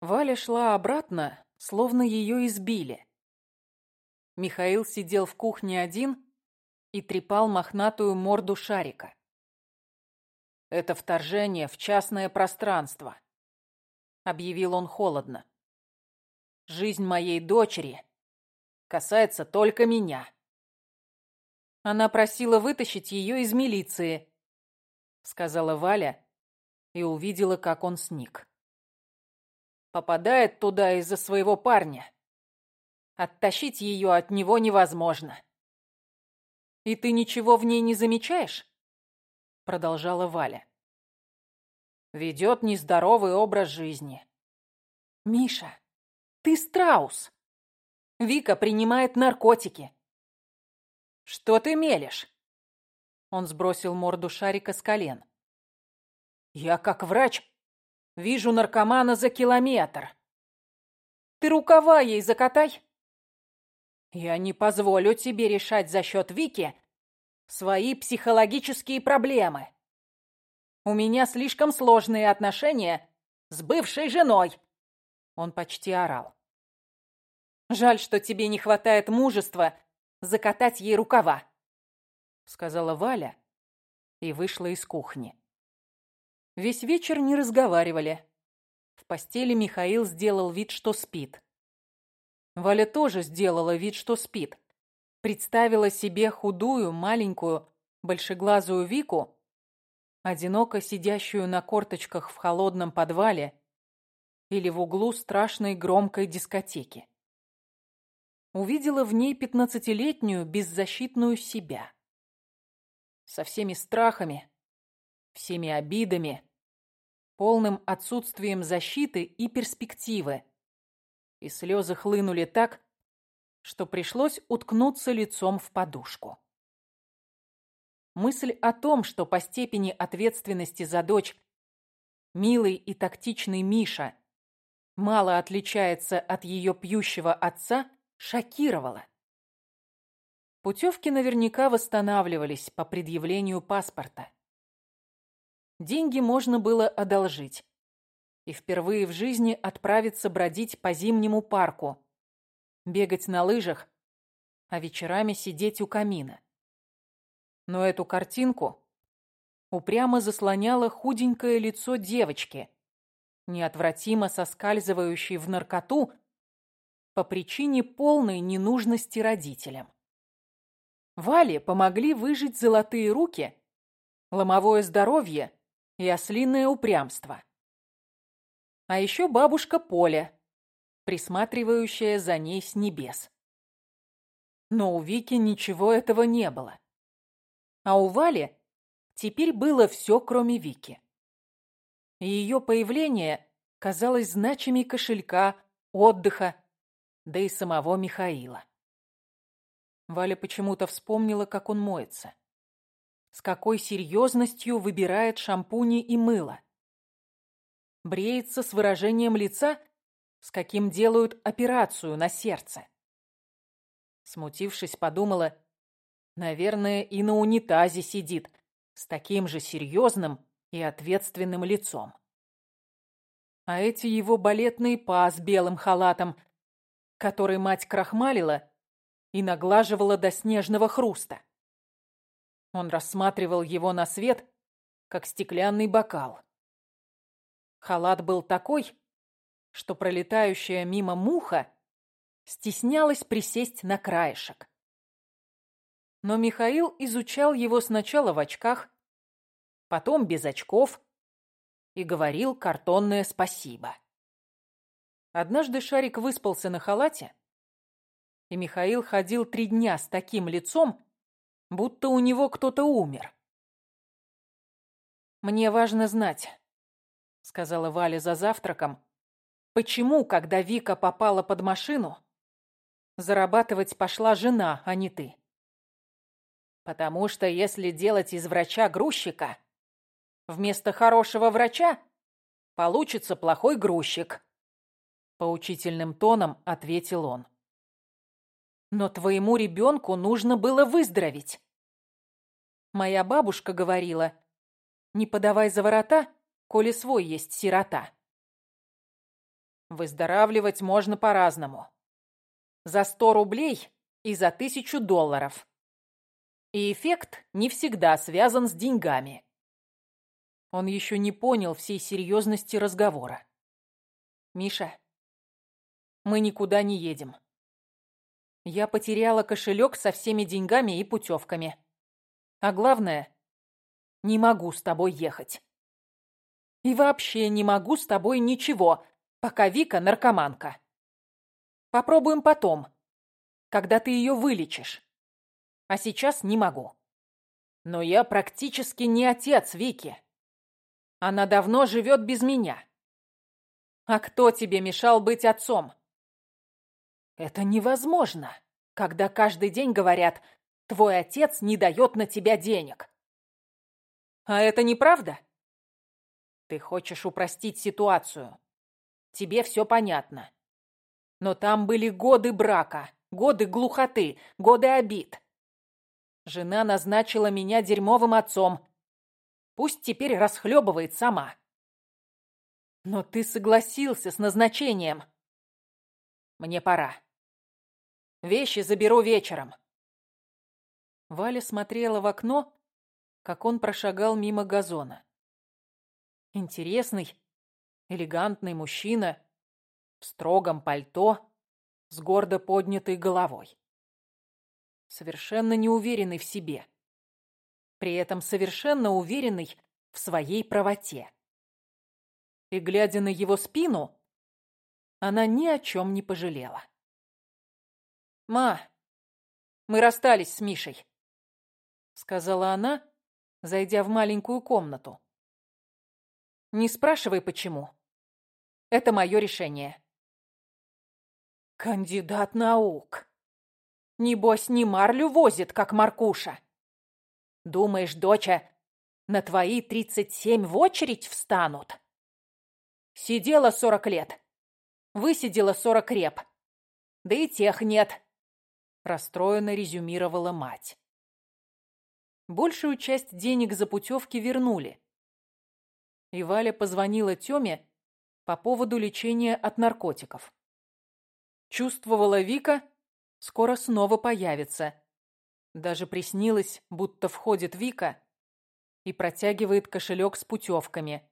Валя шла обратно, словно ее избили. Михаил сидел в кухне один и трепал мохнатую морду шарика. «Это вторжение в частное пространство», — объявил он холодно. «Жизнь моей дочери касается только меня». Она просила вытащить ее из милиции, сказала Валя и увидела, как он сник. Попадает туда из-за своего парня. Оттащить ее от него невозможно. «И ты ничего в ней не замечаешь?» Продолжала Валя. Ведет нездоровый образ жизни. «Миша, ты страус!» Вика принимает наркотики. «Что ты мелешь?» Он сбросил морду шарика с колен. «Я, как врач, вижу наркомана за километр. Ты рукава ей закатай!» «Я не позволю тебе решать за счет Вики свои психологические проблемы. У меня слишком сложные отношения с бывшей женой!» Он почти орал. «Жаль, что тебе не хватает мужества закатать ей рукава», — сказала Валя и вышла из кухни. Весь вечер не разговаривали. В постели Михаил сделал вид, что спит. Валя тоже сделала вид, что спит. Представила себе худую, маленькую, большеглазую Вику, одиноко сидящую на корточках в холодном подвале или в углу страшной громкой дискотеки увидела в ней пятнадцатилетнюю беззащитную себя. Со всеми страхами, всеми обидами, полным отсутствием защиты и перспективы. И слезы хлынули так, что пришлось уткнуться лицом в подушку. Мысль о том, что по степени ответственности за дочь милый и тактичный Миша мало отличается от ее пьющего отца, шокировало. Путевки наверняка восстанавливались по предъявлению паспорта. Деньги можно было одолжить и впервые в жизни отправиться бродить по зимнему парку, бегать на лыжах, а вечерами сидеть у камина. Но эту картинку упрямо заслоняло худенькое лицо девочки, неотвратимо соскальзывающей в наркоту по причине полной ненужности родителям. Вале помогли выжить золотые руки, ломовое здоровье и ослиное упрямство. А еще бабушка Поля, присматривающая за ней с небес. Но у Вики ничего этого не было. А у Вали теперь было все, кроме Вики. ее появление казалось значимей кошелька, отдыха, да и самого Михаила. Валя почему-то вспомнила, как он моется. С какой серьезностью выбирает шампуни и мыло. Бреется с выражением лица, с каким делают операцию на сердце. Смутившись, подумала, наверное, и на унитазе сидит с таким же серьезным и ответственным лицом. А эти его балетные па с белым халатом который мать крахмалила и наглаживала до снежного хруста. Он рассматривал его на свет, как стеклянный бокал. Халат был такой, что пролетающая мимо муха стеснялась присесть на краешек. Но Михаил изучал его сначала в очках, потом без очков и говорил картонное спасибо. Однажды Шарик выспался на халате, и Михаил ходил три дня с таким лицом, будто у него кто-то умер. «Мне важно знать», — сказала Валя за завтраком, «почему, когда Вика попала под машину, зарабатывать пошла жена, а не ты?» «Потому что если делать из врача грузчика, вместо хорошего врача получится плохой грузчик», Поучительным тоном ответил он. Но твоему ребенку нужно было выздороветь. Моя бабушка говорила, не подавай за ворота, коли свой есть сирота. Выздоравливать можно по-разному. За сто рублей и за тысячу долларов. И эффект не всегда связан с деньгами. Он еще не понял всей серьезности разговора. «Миша, мы никуда не едем. Я потеряла кошелек со всеми деньгами и путевками. А главное, не могу с тобой ехать. И вообще не могу с тобой ничего, пока Вика наркоманка. Попробуем потом, когда ты ее вылечишь. А сейчас не могу. Но я практически не отец Вики. Она давно живет без меня. А кто тебе мешал быть отцом? Это невозможно, когда каждый день говорят, твой отец не дает на тебя денег. А это неправда? Ты хочешь упростить ситуацию. Тебе все понятно. Но там были годы брака, годы глухоты, годы обид. Жена назначила меня дерьмовым отцом. Пусть теперь расхлебывает сама. Но ты согласился с назначением. Мне пора. Вещи заберу вечером. Валя смотрела в окно, как он прошагал мимо газона. Интересный, элегантный мужчина в строгом пальто с гордо поднятой головой. Совершенно неуверенный в себе. При этом совершенно уверенный в своей правоте. И, глядя на его спину, она ни о чем не пожалела. «Ма, мы расстались с Мишей», — сказала она, зайдя в маленькую комнату. «Не спрашивай, почему. Это мое решение». «Кандидат наук. Небось, не марлю возит, как Маркуша. Думаешь, доча, на твои тридцать семь в очередь встанут?» «Сидела сорок лет. Высидела сорок реп. Да и тех нет расстроенно резюмировала мать. Большую часть денег за путевки вернули. И Валя позвонила Тёме по поводу лечения от наркотиков. Чувствовала Вика, скоро снова появится. Даже приснилось, будто входит Вика и протягивает кошелек с путевками.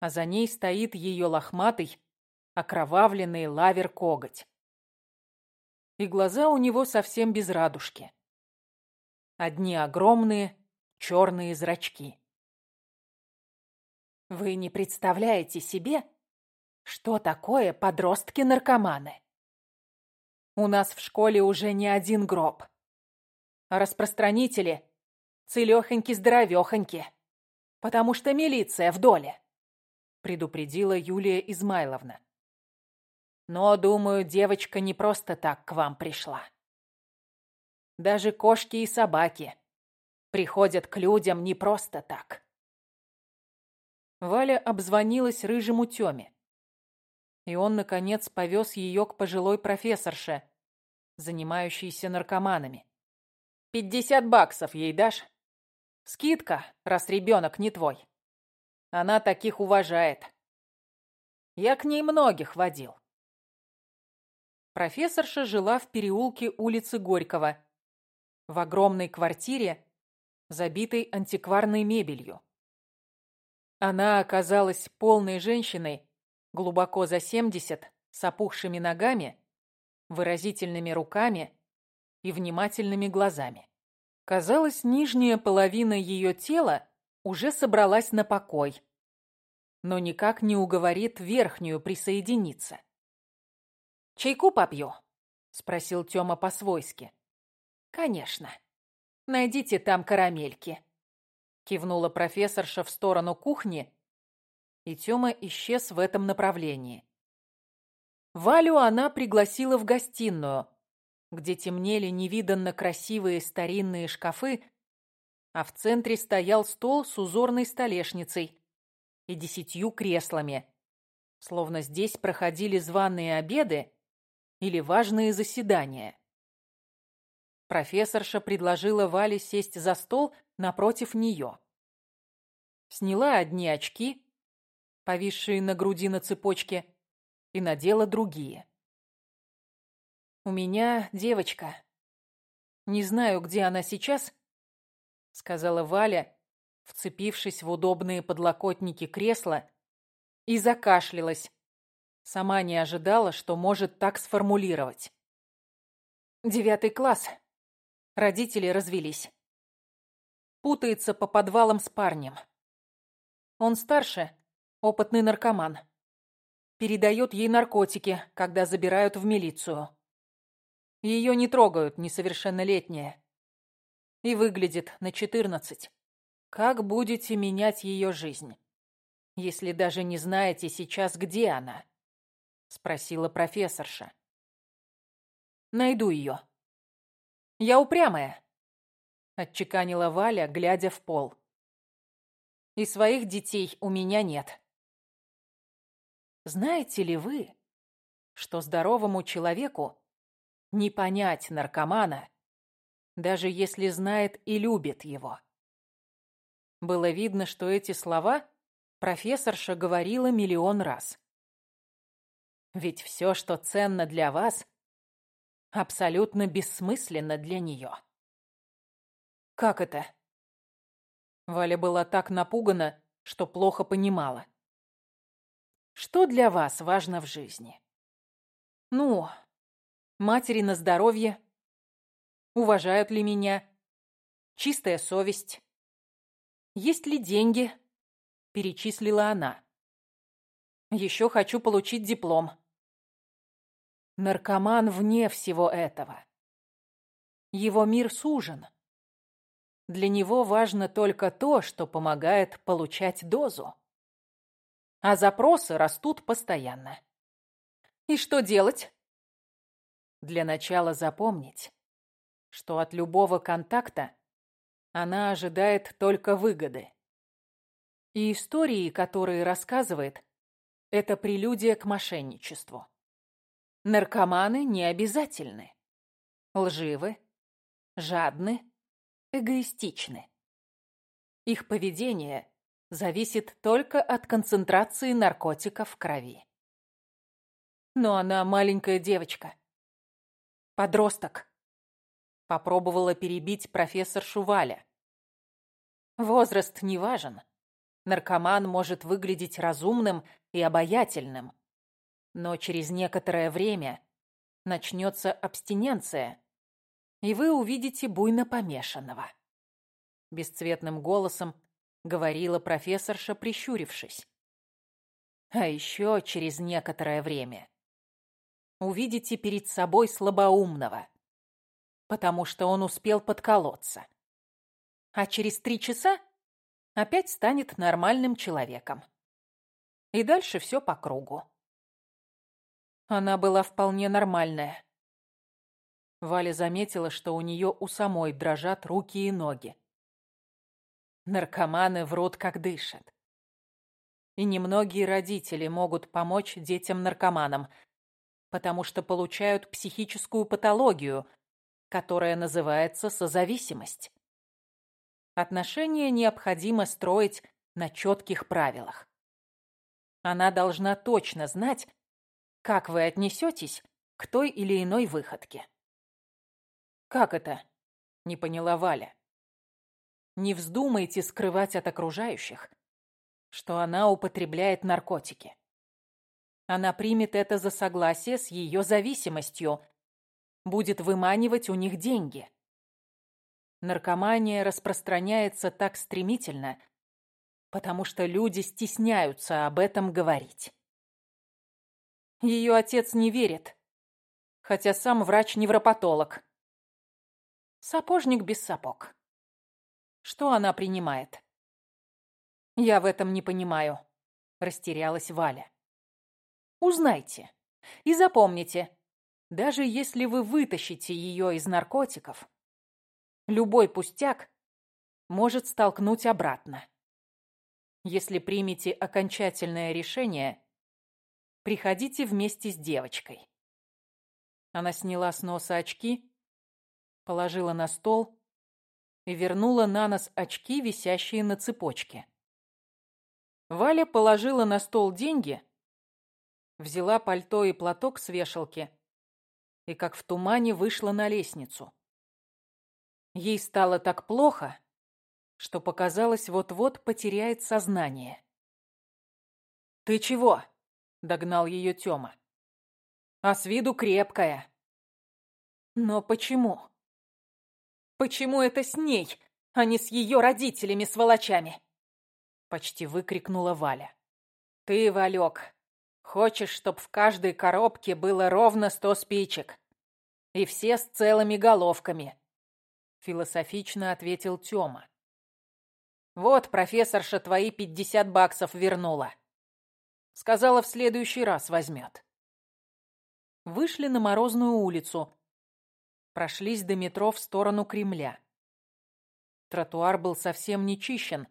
А за ней стоит ее лохматый, окровавленный лавер-коготь и глаза у него совсем без радужки. Одни огромные черные зрачки. Вы не представляете себе, что такое подростки-наркоманы. У нас в школе уже не один гроб. А распространители целёхоньки-здоровёхоньки, потому что милиция в доле, предупредила Юлия Измайловна. Но, думаю, девочка не просто так к вам пришла. Даже кошки и собаки приходят к людям не просто так. Валя обзвонилась рыжему Тёме. И он, наконец, повез ее к пожилой профессорше, занимающейся наркоманами. «Пятьдесят баксов ей дашь? Скидка, раз ребенок не твой. Она таких уважает. Я к ней многих водил. Профессорша жила в переулке улицы Горького, в огромной квартире, забитой антикварной мебелью. Она оказалась полной женщиной, глубоко за семьдесят, с опухшими ногами, выразительными руками и внимательными глазами. Казалось, нижняя половина ее тела уже собралась на покой, но никак не уговорит верхнюю присоединиться. «Чайку попью?» — спросил Тёма по-свойски. «Конечно. Найдите там карамельки», — кивнула профессорша в сторону кухни, и Тёма исчез в этом направлении. Валю она пригласила в гостиную, где темнели невиданно красивые старинные шкафы, а в центре стоял стол с узорной столешницей и десятью креслами, словно здесь проходили званые обеды или важные заседания. Профессорша предложила Вале сесть за стол напротив нее. Сняла одни очки, повисшие на груди на цепочке, и надела другие. «У меня девочка. Не знаю, где она сейчас», — сказала Валя, вцепившись в удобные подлокотники кресла, и закашлялась. Сама не ожидала, что может так сформулировать. Девятый класс. Родители развелись. Путается по подвалам с парнем. Он старше, опытный наркоман. Передает ей наркотики, когда забирают в милицию. Ее не трогают, несовершеннолетняя. И выглядит на четырнадцать. Как будете менять ее жизнь, если даже не знаете сейчас, где она? Спросила профессорша. Найду ее. Я упрямая, отчеканила Валя, глядя в пол. И своих детей у меня нет. Знаете ли вы, что здоровому человеку не понять наркомана, даже если знает и любит его? Было видно, что эти слова профессорша говорила миллион раз. Ведь все, что ценно для вас, абсолютно бессмысленно для нее. Как это? Валя была так напугана, что плохо понимала. Что для вас важно в жизни? Ну, матери на здоровье, уважают ли меня, чистая совесть, есть ли деньги, перечислила она. Еще хочу получить диплом. Наркоман вне всего этого. Его мир сужен. Для него важно только то, что помогает получать дозу. А запросы растут постоянно. И что делать? Для начала запомнить, что от любого контакта она ожидает только выгоды. И истории, которые рассказывает, это прелюдия к мошенничеству. Наркоманы не обязательны. Лживы, жадны, эгоистичны. Их поведение зависит только от концентрации наркотиков в крови. Но она маленькая девочка. Подросток. Попробовала перебить профессор Шуваля. Возраст не важен. Наркоман может выглядеть разумным и обаятельным, но через некоторое время начнется абстиненция, и вы увидите буйно помешанного. Бесцветным голосом говорила профессорша, прищурившись. А еще через некоторое время увидите перед собой слабоумного, потому что он успел подколоться. А через три часа опять станет нормальным человеком. И дальше все по кругу. Она была вполне нормальная. Валя заметила, что у нее у самой дрожат руки и ноги. Наркоманы врут, как дышат. И немногие родители могут помочь детям-наркоманам, потому что получают психическую патологию, которая называется созависимость. Отношения необходимо строить на четких правилах. Она должна точно знать, как вы отнесетесь к той или иной выходке. «Как это?» — не поняла Валя. «Не вздумайте скрывать от окружающих, что она употребляет наркотики. Она примет это за согласие с ее зависимостью, будет выманивать у них деньги. Наркомания распространяется так стремительно, потому что люди стесняются об этом говорить. Ее отец не верит, хотя сам врач-невропатолог. Сапожник без сапог. Что она принимает? Я в этом не понимаю, растерялась Валя. Узнайте и запомните, даже если вы вытащите ее из наркотиков, любой пустяк может столкнуть обратно. Если примете окончательное решение, Приходите вместе с девочкой. Она сняла с носа очки, положила на стол и вернула на нос очки, висящие на цепочке. Валя положила на стол деньги взяла пальто и платок с вешалки и, как в тумане, вышла на лестницу. Ей стало так плохо, что показалось, вот-вот потеряет сознание. «Ты чего?» — догнал ее Тёма. «А с виду крепкая». «Но почему? Почему это с ней, а не с ее родителями-сволочами?» Почти выкрикнула Валя. «Ты, Валек, хочешь, чтоб в каждой коробке было ровно сто спичек, и все с целыми головками?» Философично ответил Тёма. «Вот профессорша твои пятьдесят баксов вернула. Сказала, в следующий раз возьмет». Вышли на Морозную улицу. Прошлись до метро в сторону Кремля. Тротуар был совсем не чищен,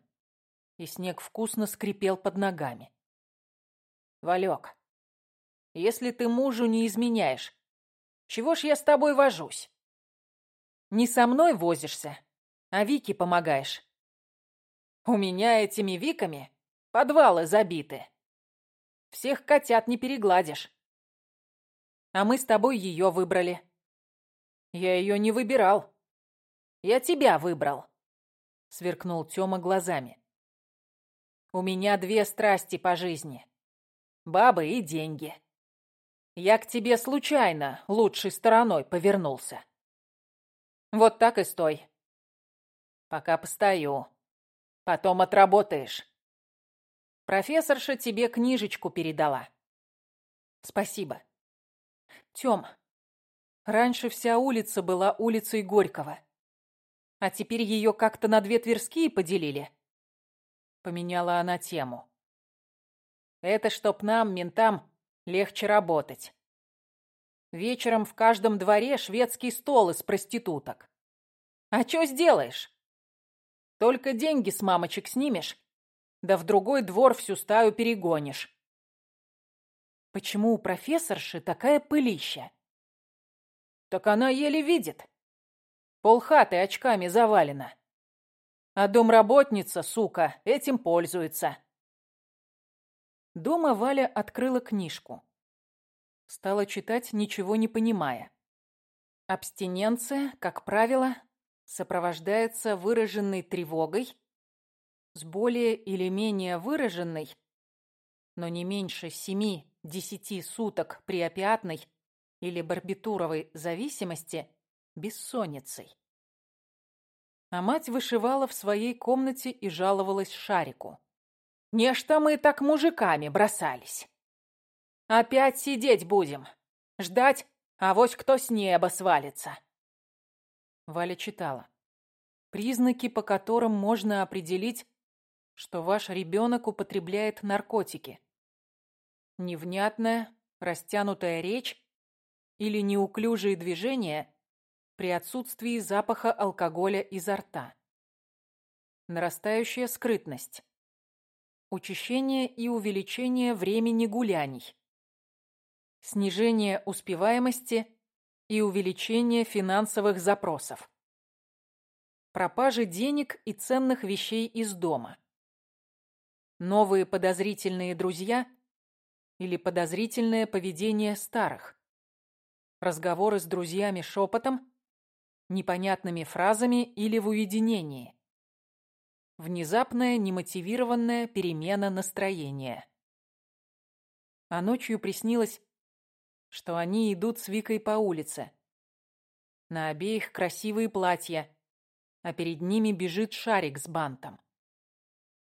и снег вкусно скрипел под ногами. «Валек, если ты мужу не изменяешь, чего ж я с тобой вожусь? Не со мной возишься, а Вике помогаешь. У меня этими Виками подвалы забиты. Всех котят не перегладишь. А мы с тобой ее выбрали. Я ее не выбирал. Я тебя выбрал. Сверкнул Тёма глазами. У меня две страсти по жизни. Бабы и деньги. Я к тебе случайно лучшей стороной повернулся. Вот так и стой. Пока постою. Потом отработаешь. Профессорша тебе книжечку передала. Спасибо. Тём, раньше вся улица была улицей Горького. А теперь ее как-то на две Тверские поделили. Поменяла она тему. Это чтоб нам, ментам, легче работать. Вечером в каждом дворе шведский стол из проституток. А что сделаешь? Только деньги с мамочек снимешь, да в другой двор всю стаю перегонишь. Почему у профессорши такая пылища? Так она еле видит. Полхаты очками завалена. А домработница, сука, этим пользуется. Дома Валя открыла книжку. Стала читать, ничего не понимая. Абстиненция, как правило, сопровождается выраженной тревогой, с более или менее выраженной, но не меньше 7-10 суток при опиатной или барбитуровой зависимости бессонницей. А мать вышивала в своей комнате и жаловалась Шарику. «Нечто мы так мужиками бросались. Опять сидеть будем, ждать, а вось кто с неба свалится». Валя читала. Признаки, по которым можно определить, что ваш ребенок употребляет наркотики. Невнятная, растянутая речь или неуклюжие движения при отсутствии запаха алкоголя изо рта. Нарастающая скрытность. Учащение и увеличение времени гуляний. Снижение успеваемости и увеличение финансовых запросов. Пропажи денег и ценных вещей из дома. Новые подозрительные друзья или подозрительное поведение старых. Разговоры с друзьями шепотом непонятными фразами или в уединении. Внезапная немотивированная перемена настроения. А ночью приснилось, что они идут с Викой по улице. На обеих красивые платья, а перед ними бежит шарик с бантом.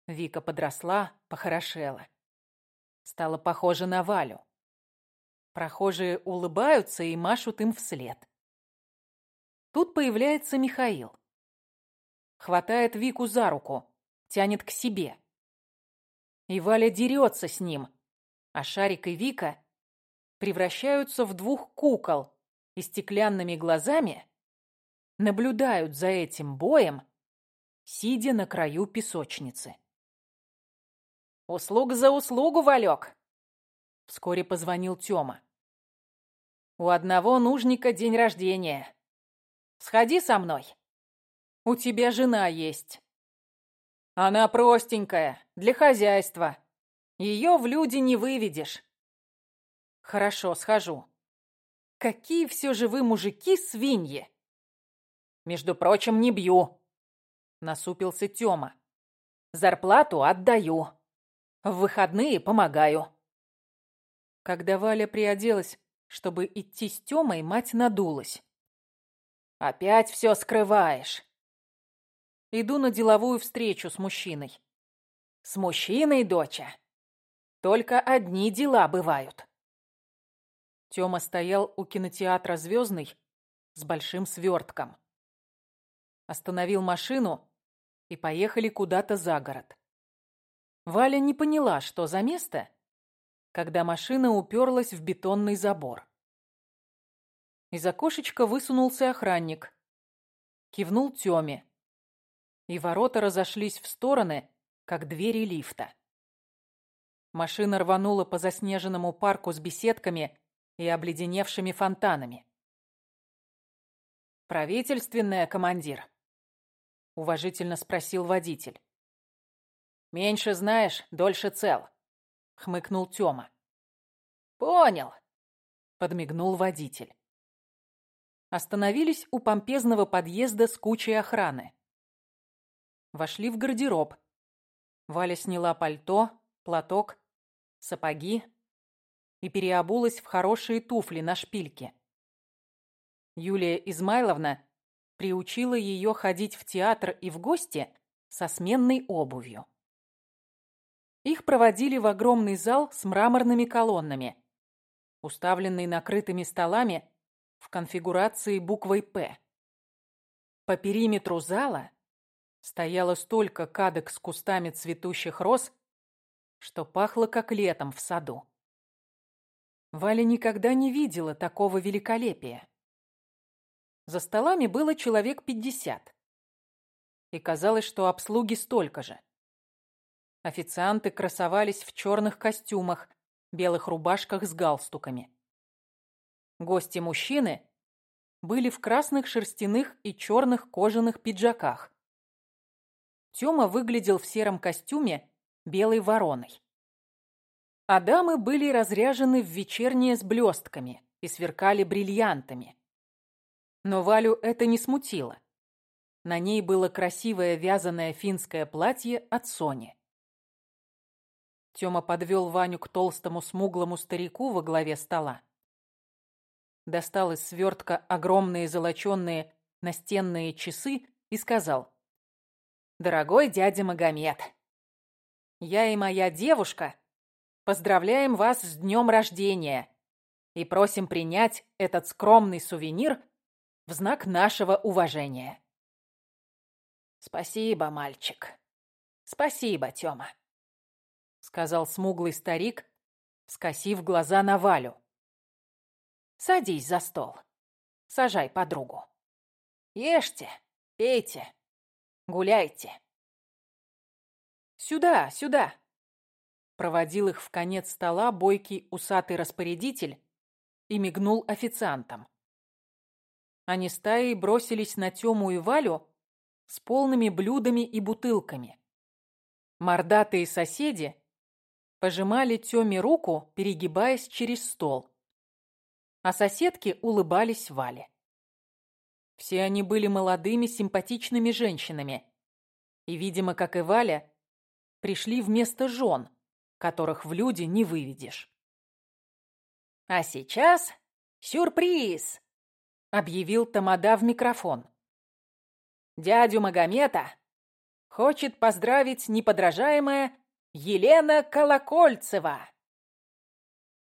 Вика подросла, похорошела. Стала похожа на Валю. Прохожие улыбаются и машут им вслед. Тут появляется Михаил. Хватает Вику за руку, тянет к себе. И Валя дерется с ним, а Шарик и Вика превращаются в двух кукол и стеклянными глазами наблюдают за этим боем, сидя на краю песочницы. «Услуга за услугу, Валек!» Вскоре позвонил Тёма. «У одного нужника день рождения. Сходи со мной. У тебя жена есть. Она простенькая, для хозяйства. Ее в люди не выведешь. Хорошо, схожу. Какие все же вы, мужики, свиньи! Между прочим, не бью. Насупился Тёма. Зарплату отдаю. В выходные помогаю. Когда Валя приоделась, чтобы идти с Тёмой, мать надулась. «Опять все скрываешь». Иду на деловую встречу с мужчиной. «С мужчиной, доча? Только одни дела бывают». Тёма стоял у кинотеатра «Звездный» с большим свертком. Остановил машину и поехали куда-то за город. Валя не поняла, что за место, когда машина уперлась в бетонный забор. Из окошечка высунулся охранник. Кивнул Тёме. И ворота разошлись в стороны, как двери лифта. Машина рванула по заснеженному парку с беседками и обледеневшими фонтанами. «Правительственная, командир?» — уважительно спросил водитель. «Меньше знаешь, дольше цел», — хмыкнул Тёма. «Понял», — подмигнул водитель. Остановились у помпезного подъезда с кучей охраны. Вошли в гардероб. Валя сняла пальто, платок, сапоги и переобулась в хорошие туфли на шпильке. Юлия Измайловна приучила ее ходить в театр и в гости со сменной обувью. Их проводили в огромный зал с мраморными колоннами, уставленный накрытыми столами в конфигурации буквой «П». По периметру зала стояло столько кадок с кустами цветущих роз, что пахло как летом в саду. Валя никогда не видела такого великолепия. За столами было человек пятьдесят. И казалось, что обслуги столько же. Официанты красовались в черных костюмах, белых рубашках с галстуками. Гости-мужчины были в красных шерстяных и черных кожаных пиджаках. Тёма выглядел в сером костюме белой вороной. А дамы были разряжены в вечернее с блестками и сверкали бриллиантами. Но Валю это не смутило. На ней было красивое вязаное финское платье от Сони. Тёма подвел Ваню к толстому смуглому старику во главе стола. Достал из свертка огромные золоченные настенные часы и сказал. «Дорогой дядя Магомед, я и моя девушка Поздравляем вас с днем рождения и просим принять этот скромный сувенир в знак нашего уважения. Спасибо, мальчик. Спасибо, Тёма, сказал смуглый старик, скосив глаза на Валю. Садись за стол. Сажай подругу. Ешьте, пейте, гуляйте. Сюда, сюда, Проводил их в конец стола бойкий усатый распорядитель и мигнул официантам. Они стаей бросились на Тему и Валю с полными блюдами и бутылками. Мордатые соседи пожимали Тёме руку, перегибаясь через стол. А соседки улыбались Вале. Все они были молодыми, симпатичными женщинами. И, видимо, как и Валя, пришли вместо жен, которых в люди не выведешь. «А сейчас сюрприз!» — объявил Тамада в микрофон. «Дядю Магомета хочет поздравить неподражаемая Елена Колокольцева!»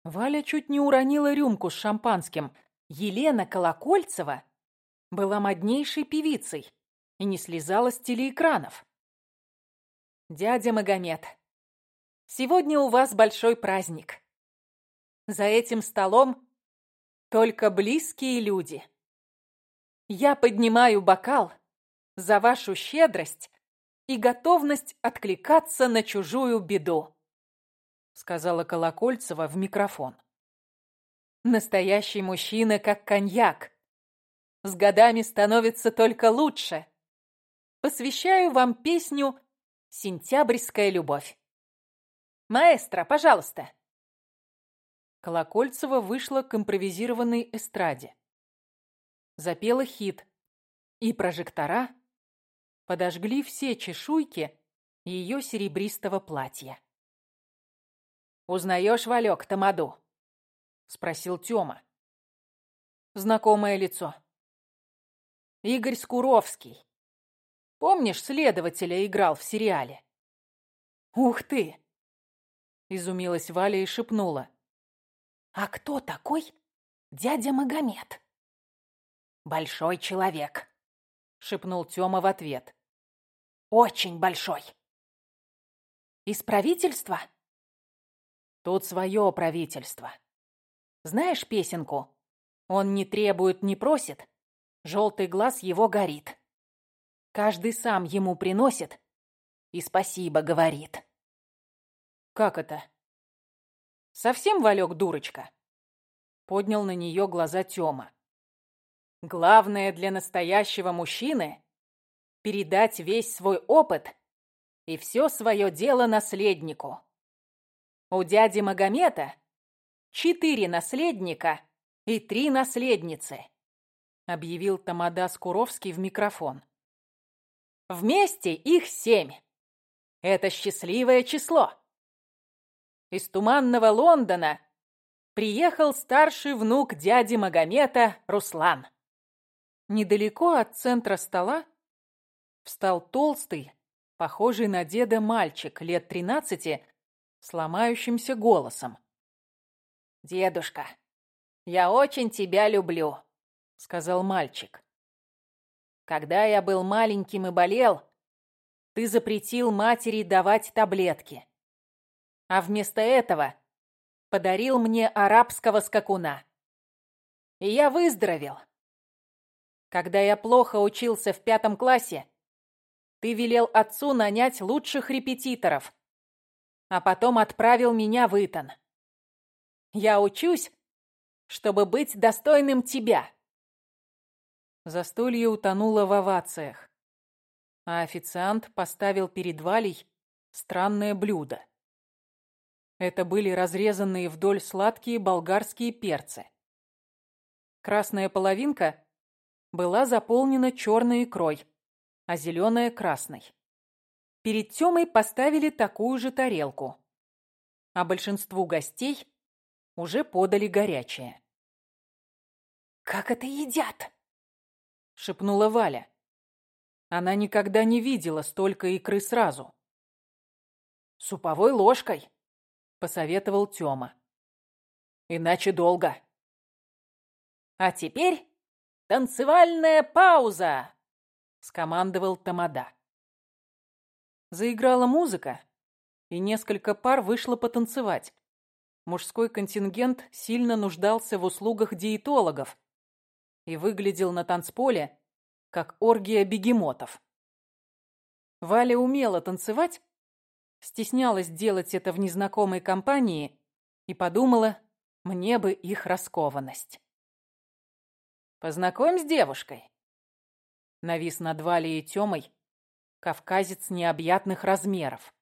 Валя чуть не уронила рюмку с шампанским. Елена Колокольцева была моднейшей певицей и не слезала с телеэкранов. «Дядя Магомед, Сегодня у вас большой праздник. За этим столом только близкие люди. Я поднимаю бокал за вашу щедрость и готовность откликаться на чужую беду», сказала Колокольцева в микрофон. «Настоящий мужчина, как коньяк. С годами становится только лучше. Посвящаю вам песню «Сентябрьская любовь». Маэстро, пожалуйста!» Колокольцева вышла к импровизированной эстраде. Запела хит, и прожектора подожгли все чешуйки ее серебристого платья. «Узнаешь, Валек, Тамаду?» — спросил Тёма. Знакомое лицо. Игорь Скуровский. Помнишь, следователя играл в сериале? Ух ты! Изумилась Валя и шепнула. А кто такой дядя Магомед? Большой человек, шепнул Тёма в ответ. Очень большой. Из правительства? Тут свое правительство. Знаешь песенку? Он не требует, не просит, Желтый глаз его горит. Каждый сам ему приносит и спасибо говорит. Как это? Совсем Валек дурочка? Поднял на нее глаза Тёма. Главное для настоящего мужчины — передать весь свой опыт и все свое дело наследнику. У дяди Магомета четыре наследника и три наследницы. — объявил Тамада Скуровский в микрофон. «Вместе их семь. Это счастливое число. Из туманного Лондона приехал старший внук дяди Магомета Руслан. Недалеко от центра стола встал толстый, похожий на деда мальчик лет тринадцати, с ломающимся голосом. «Дедушка, я очень тебя люблю. — сказал мальчик. «Когда я был маленьким и болел, ты запретил матери давать таблетки. А вместо этого подарил мне арабского скакуна. И я выздоровел. Когда я плохо учился в пятом классе, ты велел отцу нанять лучших репетиторов, а потом отправил меня в Итон. Я учусь, чтобы быть достойным тебя. Застолье утонуло в овациях, а официант поставил перед Валей странное блюдо. Это были разрезанные вдоль сладкие болгарские перцы. Красная половинка была заполнена черной икрой, а зеленая — красной. Перед Тёмой поставили такую же тарелку, а большинству гостей уже подали горячее. «Как это едят?» — шепнула Валя. Она никогда не видела столько икры сразу. «Суповой ложкой», — посоветовал Тёма. «Иначе долго». «А теперь танцевальная пауза!» — скомандовал Тамада. Заиграла музыка, и несколько пар вышло потанцевать. Мужской контингент сильно нуждался в услугах диетологов, и выглядел на танцполе, как оргия бегемотов. Валя умела танцевать, стеснялась делать это в незнакомой компании и подумала, мне бы их раскованность. «Познакомь с девушкой», — навис над Валей Тёмой кавказец необъятных размеров.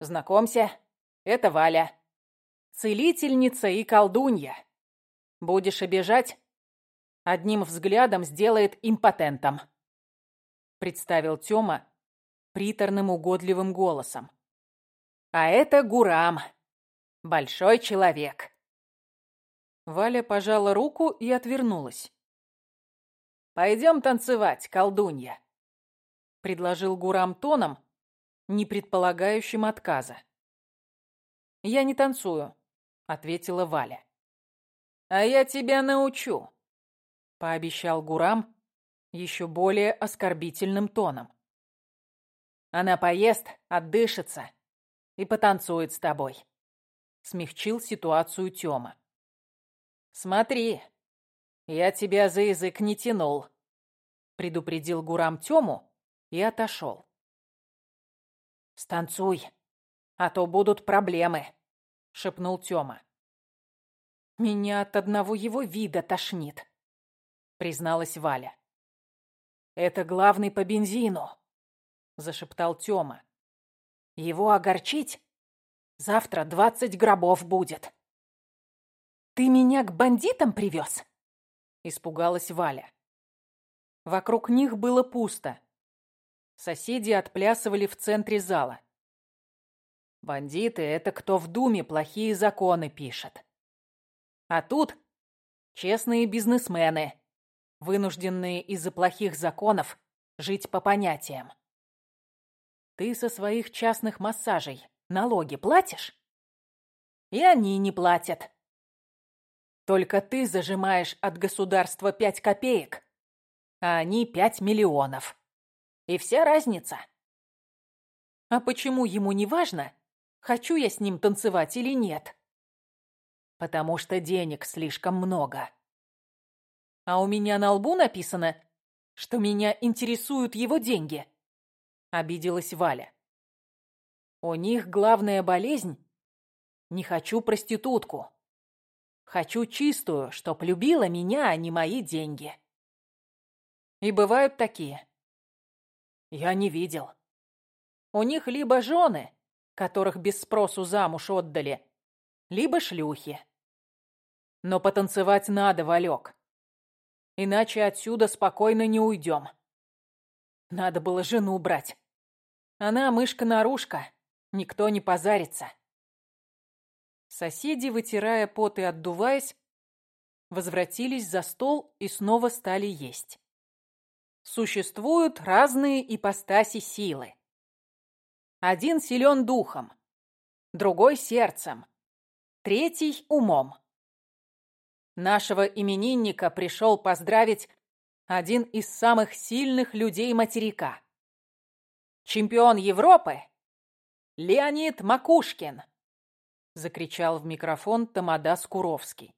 «Знакомься, это Валя, целительница и колдунья. Будешь обижать, одним взглядом сделает импотентом», — представил Тёма приторным угодливым голосом. «А это Гурам, большой человек». Валя пожала руку и отвернулась. «Пойдем танцевать, колдунья», — предложил Гурам тоном, не предполагающим отказа. «Я не танцую», — ответила Валя. «А я тебя научу», — пообещал Гурам еще более оскорбительным тоном. «Она поест, отдышится и потанцует с тобой», — смягчил ситуацию Тёма. «Смотри, я тебя за язык не тянул», — предупредил Гурам Тёму и отошел. «Станцуй, а то будут проблемы», — шепнул Тёма. «Меня от одного его вида тошнит», призналась Валя. «Это главный по бензину», — зашептал Тёма. «Его огорчить? Завтра двадцать гробов будет». «Ты меня к бандитам привез?» — испугалась Валя. Вокруг них было пусто. Соседи отплясывали в центре зала. Бандиты — это кто в Думе плохие законы пишет. А тут честные бизнесмены, вынужденные из-за плохих законов жить по понятиям. Ты со своих частных массажей налоги платишь? И они не платят. Только ты зажимаешь от государства пять копеек, а они пять миллионов. И вся разница. А почему ему не важно, хочу я с ним танцевать или нет? Потому что денег слишком много. А у меня на лбу написано, что меня интересуют его деньги. Обиделась Валя. У них главная болезнь — не хочу проститутку. Хочу чистую, чтоб любила меня, а не мои деньги. И бывают такие. Я не видел. У них либо жены, которых без спросу замуж отдали, либо шлюхи. Но потанцевать надо, Валек. Иначе отсюда спокойно не уйдем. Надо было жену брать. Она мышка-нарушка, никто не позарится. Соседи, вытирая пот и отдуваясь, возвратились за стол и снова стали есть. Существуют разные ипостаси силы. Один силен духом, другой сердцем, третий умом. Нашего именинника пришел поздравить один из самых сильных людей материка. Чемпион Европы Леонид Макушкин закричал в микрофон Тамада Скуровский.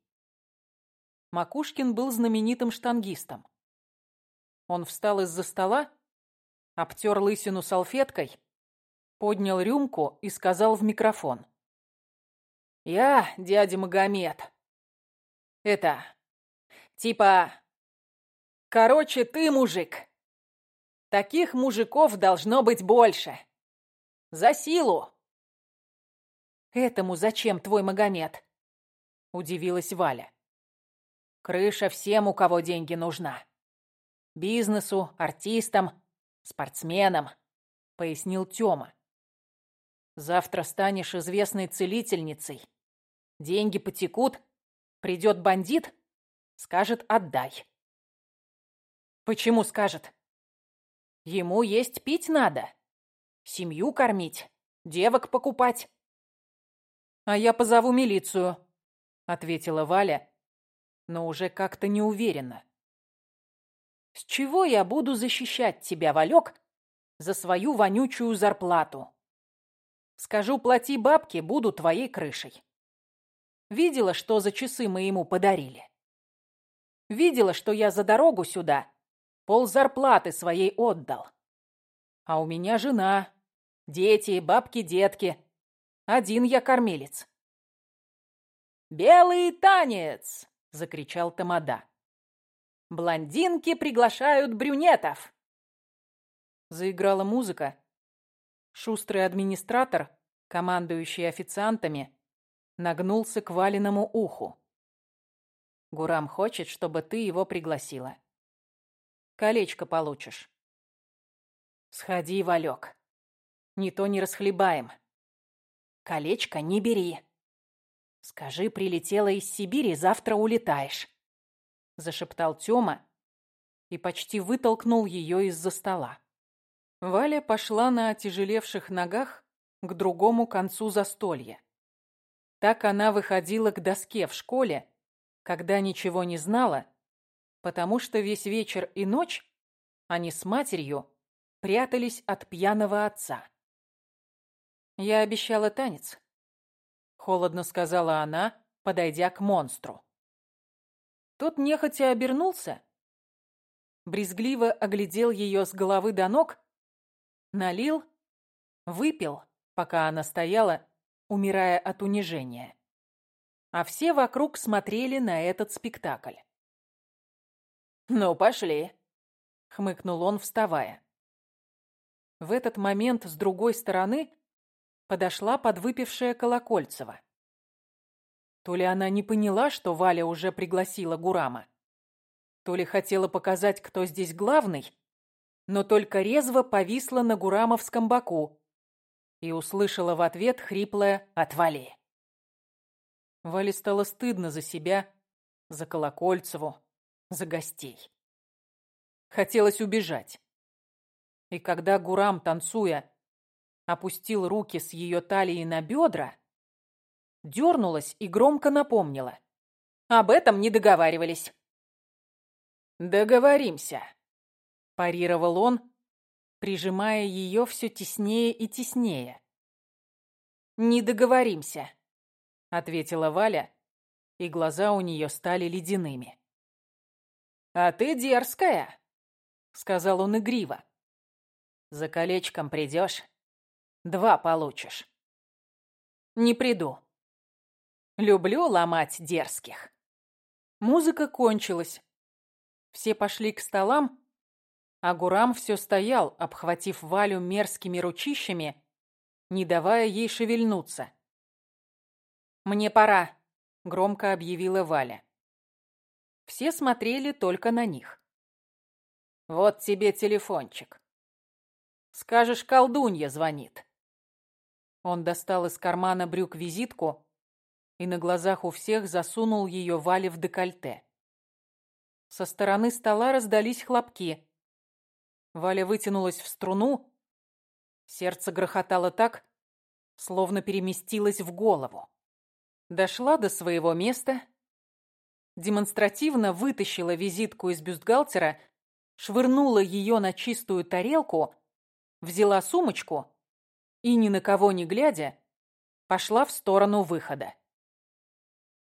Макушкин был знаменитым штангистом. Он встал из-за стола, обтер лысину салфеткой, поднял рюмку и сказал в микрофон. «Я, дядя Магомед, это, типа, короче, ты мужик. Таких мужиков должно быть больше. За силу!» «Этому зачем твой Магомед?» — удивилась Валя. «Крыша всем, у кого деньги нужна. Бизнесу, артистам, спортсменам», — пояснил Тёма. «Завтра станешь известной целительницей. Деньги потекут, придет бандит, скажет «отдай». «Почему скажет?» «Ему есть пить надо, семью кормить, девок покупать». «А я позову милицию», — ответила Валя, но уже как-то неуверенно. «С чего я буду защищать тебя, Валек, за свою вонючую зарплату? Скажу, плати бабки, буду твоей крышей. Видела, что за часы мы ему подарили? Видела, что я за дорогу сюда пол зарплаты своей отдал? А у меня жена, дети, бабки-детки». Один я кормилец. «Белый танец!» — закричал Тамада. «Блондинки приглашают брюнетов!» Заиграла музыка. Шустрый администратор, командующий официантами, нагнулся к Валиному уху. «Гурам хочет, чтобы ты его пригласила. Колечко получишь». «Сходи, Валек. Не то не расхлебаем». Колечко не бери. Скажи, прилетела из Сибири, завтра улетаешь. Зашептал Тёма и почти вытолкнул ее из-за стола. Валя пошла на отяжелевших ногах к другому концу застолья. Так она выходила к доске в школе, когда ничего не знала, потому что весь вечер и ночь они с матерью прятались от пьяного отца. «Я обещала танец», — холодно сказала она, подойдя к монстру. Тот нехотя обернулся, брезгливо оглядел ее с головы до ног, налил, выпил, пока она стояла, умирая от унижения. А все вокруг смотрели на этот спектакль. «Ну, пошли», — хмыкнул он, вставая. В этот момент с другой стороны подошла подвыпившая Колокольцева. То ли она не поняла, что Валя уже пригласила Гурама, то ли хотела показать, кто здесь главный, но только резво повисла на Гурамовском боку и услышала в ответ хриплое «Отвали!». Вале стало стыдно за себя, за Колокольцеву, за гостей. Хотелось убежать. И когда Гурам, танцуя, опустил руки с ее талии на бедра, дернулась и громко напомнила. Об этом не договаривались. «Договоримся», – парировал он, прижимая ее все теснее и теснее. «Не договоримся», — ответила Валя, и глаза у нее стали ледяными. «А ты дерзкая», — сказал он игриво. «За колечком придешь, два получишь». «Не приду. Люблю ломать дерзких». Музыка кончилась. Все пошли к столам, а Гурам все стоял, обхватив Валю мерзкими ручищами, не давая ей шевельнуться. «Мне пора», — громко объявила Валя. Все смотрели только на них. «Вот тебе телефончик. Скажешь, колдунья звонит». Он достал из кармана брюк визитку и на глазах у всех засунул ее Вале в декольте. Со стороны стола раздались хлопки. Валя вытянулась в струну. Сердце грохотало так, словно переместилось в голову. Дошла до своего места, демонстративно вытащила визитку из бюстгальтера, швырнула ее на чистую тарелку, взяла сумочку и, ни на кого не глядя, пошла в сторону выхода.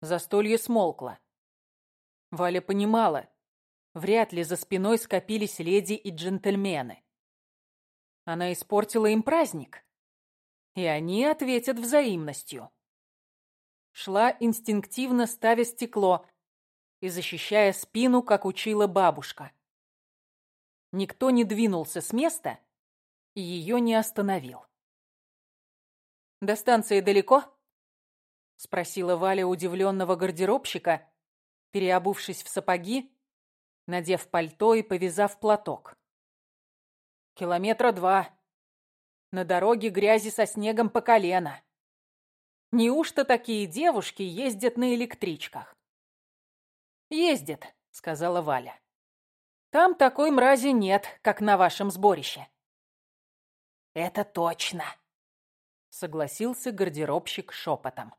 Застолье смолкло. Валя понимала, Вряд ли за спиной скопились леди и джентльмены. Она испортила им праздник. И они ответят взаимностью. Шла инстинктивно, ставя стекло и защищая спину, как учила бабушка. Никто не двинулся с места и ее не остановил. «До станции далеко?» — спросила Валя удивленного гардеробщика, переобувшись в сапоги надев пальто и повязав платок. Километра два. На дороге грязи со снегом по колено. Неужто такие девушки ездят на электричках? Ездят, сказала Валя. Там такой мрази нет, как на вашем сборище. Это точно, согласился гардеробщик шепотом.